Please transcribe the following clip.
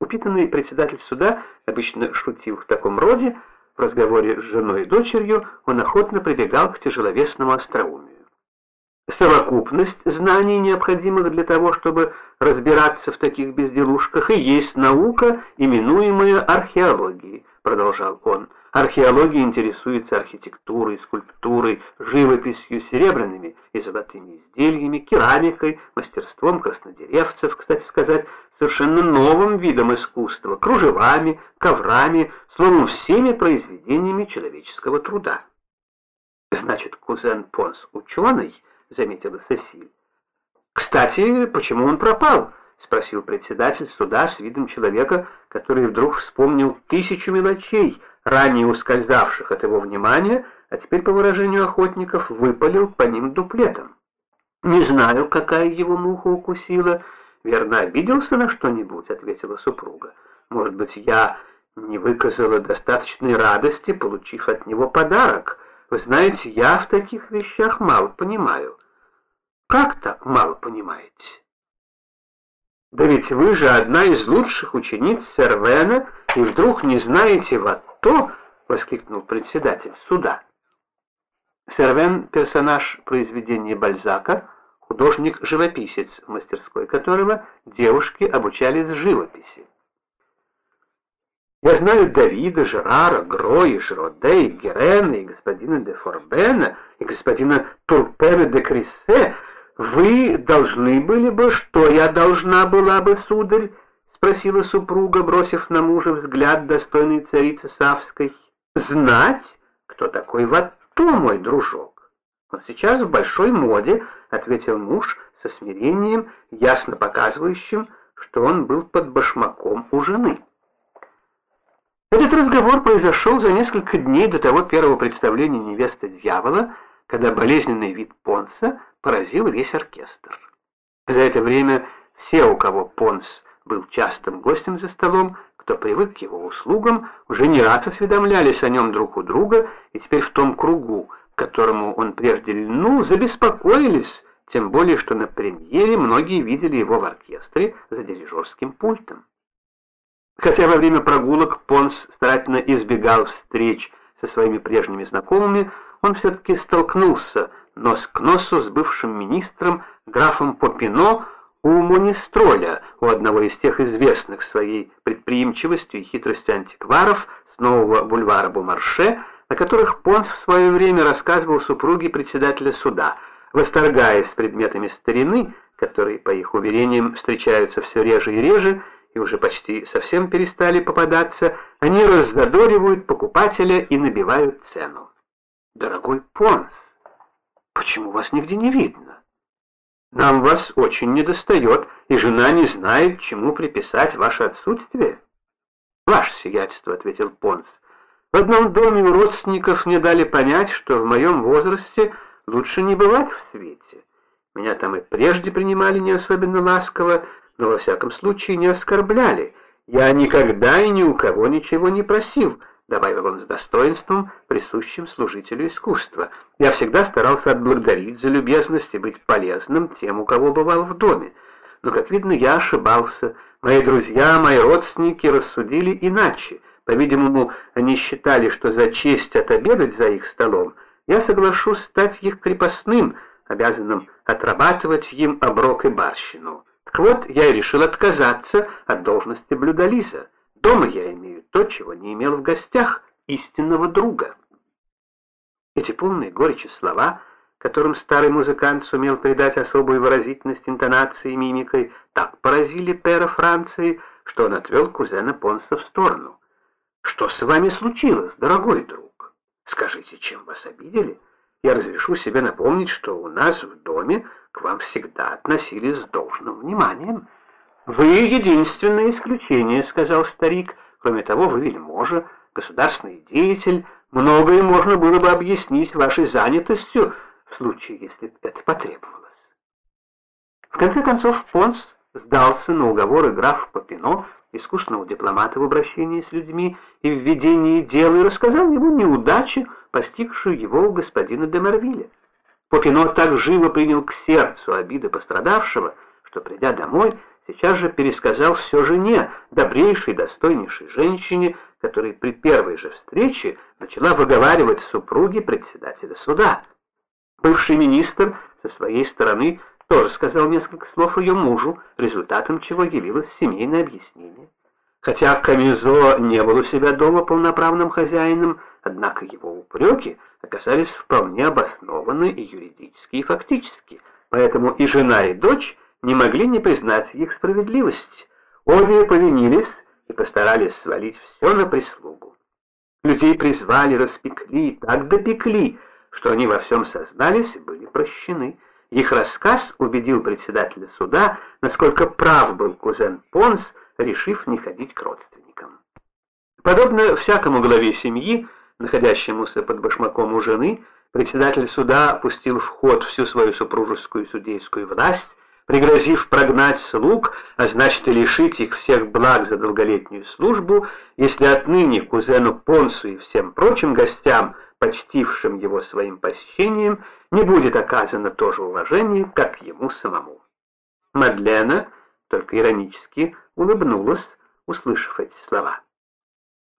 Упитанный председатель суда обычно шутил в таком роде, в разговоре с женой и дочерью он охотно прибегал к тяжеловесному остроумию. Совокупность знаний, необходимых для того, чтобы разбираться в таких безделушках, и есть наука, именуемая археологией, продолжал он. Археология интересуется архитектурой, скульптурой, живописью, серебряными и золотыми изделиями, керамикой, мастерством краснодеревцев, кстати сказать, совершенно новым видом искусства, кружевами, коврами, словом, всеми произведениями человеческого труда. Значит, кузен Понс ученый, — заметила Сесиль. «Кстати, почему он пропал?» — спросил председатель суда с видом человека, который вдруг вспомнил тысячу мелочей, ранее ускользавших от его внимания, а теперь, по выражению охотников, выпалил по ним дуплетом. «Не знаю, какая его муха укусила. Верно, обиделся на что-нибудь?» — ответила супруга. «Может быть, я не выказала достаточной радости, получив от него подарок?» Вы знаете, я в таких вещах мало понимаю. Как так мало понимаете? Да ведь вы же одна из лучших учениц Сервена, и вдруг не знаете вот то, воскликнул председатель суда. Сервен — персонаж произведения Бальзака, художник-живописец, в мастерской которого девушки обучались живописи. Я знаю Давида, Жерара, Гроя, Жроде, и Герена, и господина де Форбена, и господина Турпена де Криссе. Вы должны были бы, что я должна была бы, сударь? Спросила супруга, бросив на мужа взгляд достойной царицы Савской. Знать, кто такой Ватто, мой дружок. Он сейчас в большой моде, ответил муж со смирением, ясно показывающим, что он был под башмаком у жены. Этот разговор произошел за несколько дней до того первого представления невесты дьявола, когда болезненный вид Понса поразил весь оркестр. За это время все, у кого Понс был частым гостем за столом, кто привык к его услугам, уже не раз осведомлялись о нем друг у друга, и теперь в том кругу, к которому он прежде льнул, забеспокоились, тем более, что на премьере многие видели его в оркестре за дирижерским пультом. Хотя во время прогулок Понс старательно избегал встреч со своими прежними знакомыми, он все-таки столкнулся нос к носу с бывшим министром графом Попино у Монистроля, у одного из тех известных своей предприимчивостью и хитростью антикваров с нового бульвара Бумарше, о которых Понс в свое время рассказывал супруге председателя суда, восторгаясь предметами старины, которые, по их уверениям, встречаются все реже и реже, и уже почти совсем перестали попадаться, они раззадоривают покупателя и набивают цену. Дорогой Понс, почему вас нигде не видно? Нам вас очень недостает, и жена не знает, чему приписать ваше отсутствие. Ваше сиятельство, ответил Понс. В одном доме у родственников мне дали понять, что в моем возрасте лучше не бывать в свете. Меня там и прежде принимали не особенно ласково, но во всяком случае не оскорбляли. Я никогда и ни у кого ничего не просил, добавил он с достоинством, присущим служителю искусства. Я всегда старался отблагодарить за любезность и быть полезным тем, у кого бывал в доме. Но, как видно, я ошибался. Мои друзья, мои родственники рассудили иначе. По-видимому, они считали, что за честь отобедать за их столом я соглашусь стать их крепостным, обязанным отрабатывать им оброк и барщину. Так вот, я и решил отказаться от должности блюдолиза. Дома я имею то, чего не имел в гостях, истинного друга. Эти полные горечи слова, которым старый музыкант сумел придать особую выразительность интонации и мимикой, так поразили пера Франции, что он отвел кузена Понса в сторону. «Что с вами случилось, дорогой друг? Скажите, чем вас обидели?» я разрешу себе напомнить, что у нас в доме к вам всегда относились с должным вниманием. «Вы единственное исключение», — сказал старик. «Кроме того, вы вельможа, государственный деятель. Многое можно было бы объяснить вашей занятостью, в случае, если это потребовалось». В конце концов, Понс сдался на уговоры графа Попино, искусного дипломата в обращении с людьми и в ведении дел, и рассказал ему неудачи, постигшую его у господина де Марвиля. Попино так живо принял к сердцу обиды пострадавшего, что, придя домой, сейчас же пересказал все жене, добрейшей, достойнейшей женщине, которая при первой же встрече начала выговаривать супруге председателя суда. Бывший министр со своей стороны тоже сказал несколько слов ее мужу, результатом чего явилось семейное объяснение. Хотя Камизо не был у себя дома полноправным хозяином, однако его упреки оказались вполне обоснованы и юридически, и фактически, поэтому и жена, и дочь не могли не признать их справедливость. Обе повинились и постарались свалить все на прислугу. Людей призвали, распекли, так допекли, что они во всем сознались и были прощены. Их рассказ убедил председателя суда, насколько прав был кузен Понс, решив не ходить к родственникам. Подобно всякому главе семьи, находящемуся под башмаком у жены, председатель суда пустил в ход всю свою супружескую судейскую власть, пригрозив прогнать слуг, а значит и лишить их всех благ за долголетнюю службу, если отныне кузену Понсу и всем прочим гостям, почтившим его своим посещением, не будет оказано то же уважение, как ему самому. Мадлена только иронически улыбнулась, услышав эти слова.